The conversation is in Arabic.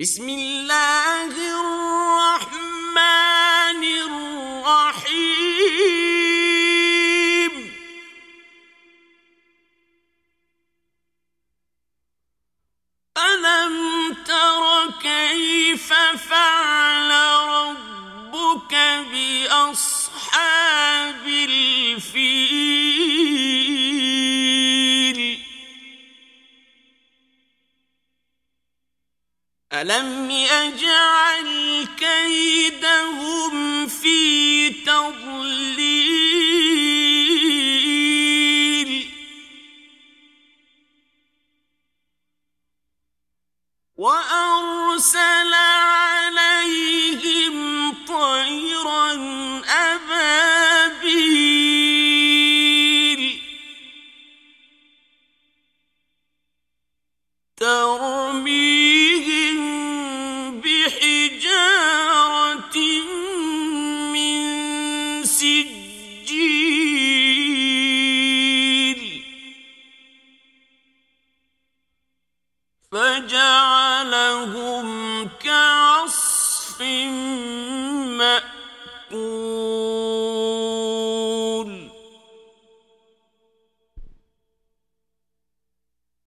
بسم اللہ الرحمن الرحیم ألم تر كيف فعل ربك بأصحاب ألم يجعل كيدهم في تضليل وأرسل عليهم طيرا أبابيل ترميم السجيل فجعلهم كعصف مأكول